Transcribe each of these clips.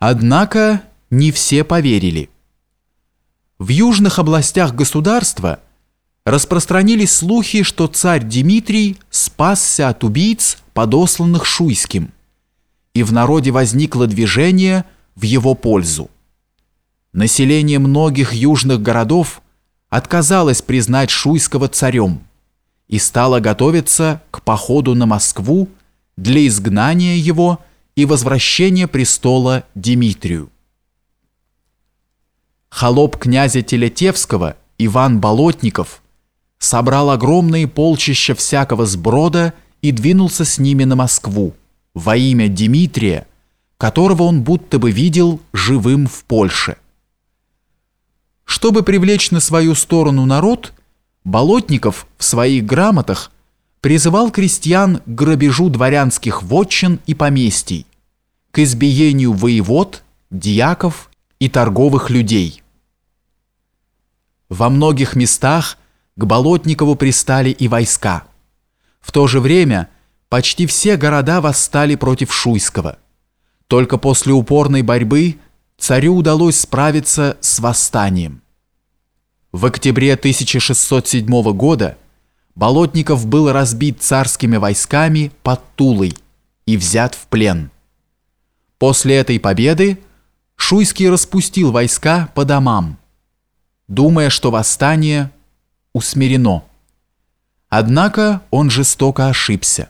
Однако не все поверили. В южных областях государства распространились слухи, что царь Дмитрий спасся от убийц, подосланных Шуйским, и в народе возникло движение в его пользу. Население многих южных городов отказалось признать Шуйского царем и стало готовиться к походу на Москву для изгнания его и возвращения престола Дмитрию. Холоп князя Телетевского Иван Болотников собрал огромные полчища всякого сброда и двинулся с ними на Москву во имя Дмитрия, которого он будто бы видел живым в Польше. Чтобы привлечь на свою сторону народ, Болотников в своих грамотах призывал крестьян к грабежу дворянских вотчин и поместий, к избиению воевод, дьяков и торговых людей. Во многих местах к Болотникову пристали и войска. В то же время почти все города восстали против Шуйского. Только после упорной борьбы царю удалось справиться с восстанием. В октябре 1607 года Болотников был разбит царскими войсками под Тулой и взят в плен. После этой победы Шуйский распустил войска по домам, думая, что восстание усмирено. Однако он жестоко ошибся.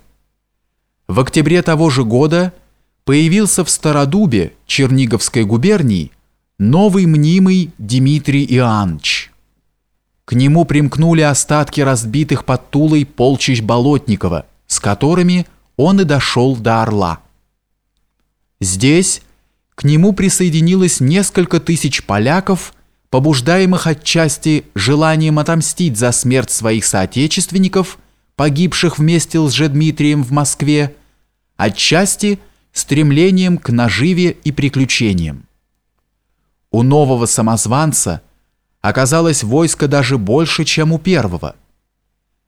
В октябре того же года появился в Стародубе Черниговской губернии новый мнимый Дмитрий Иоаннович. К нему примкнули остатки разбитых под Тулой полчищ Болотникова, с которыми он и дошел до Орла. Здесь к нему присоединилось несколько тысяч поляков, побуждаемых отчасти желанием отомстить за смерть своих соотечественников, погибших вместе с Дмитрием в Москве, отчасти стремлением к наживе и приключениям. У нового самозванца оказалось войско даже больше, чем у первого.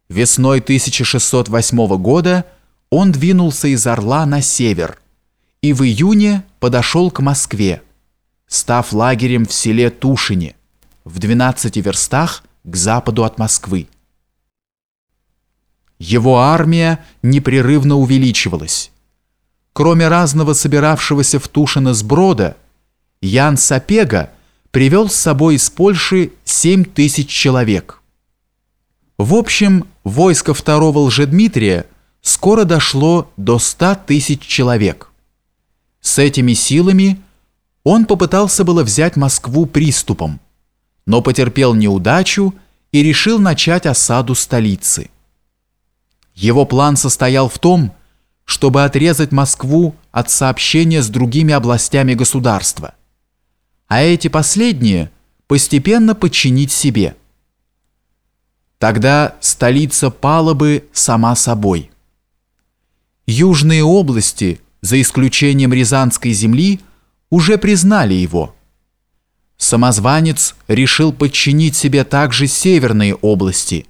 Весной 1608 года он двинулся из Орла на север и в июне подошел к Москве, став лагерем в селе Тушине, в 12 верстах к западу от Москвы. Его армия непрерывно увеличивалась. Кроме разного собиравшегося в Тушино сброда, Ян Сапега привел с собой из Польши 7 тысяч человек. В общем, войско второго Лжедмитрия скоро дошло до 100 тысяч человек. С этими силами он попытался было взять Москву приступом, но потерпел неудачу и решил начать осаду столицы. Его план состоял в том, чтобы отрезать Москву от сообщения с другими областями государства, а эти последние постепенно подчинить себе. Тогда столица пала бы сама собой. Южные области, за исключением Рязанской земли, уже признали его. Самозванец решил подчинить себе также северные области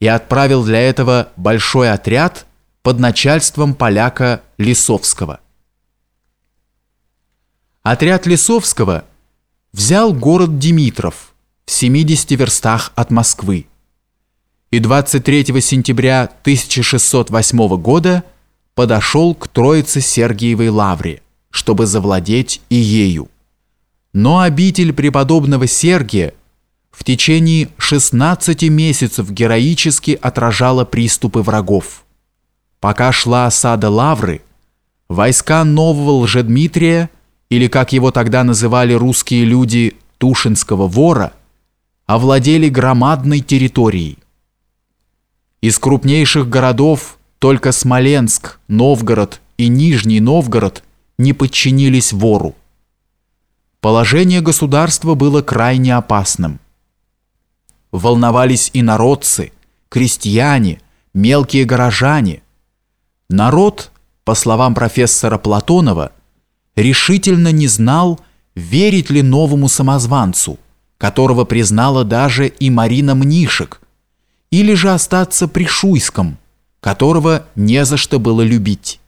и отправил для этого большой отряд – под начальством поляка Лисовского. Отряд Лисовского взял город Димитров в 70 верстах от Москвы и 23 сентября 1608 года подошел к Троице-Сергиевой лавре, чтобы завладеть и ею. Но обитель преподобного Сергия в течение 16 месяцев героически отражала приступы врагов. Пока шла осада Лавры, войска нового Лжедмитрия, или, как его тогда называли русские люди, Тушинского вора, овладели громадной территорией. Из крупнейших городов только Смоленск, Новгород и Нижний Новгород не подчинились вору. Положение государства было крайне опасным. Волновались и народцы, крестьяне, мелкие горожане – Народ, по словам профессора Платонова, решительно не знал, верить ли новому самозванцу, которого признала даже и Марина Мнишек, или же остаться при Шуйском, которого не за что было любить.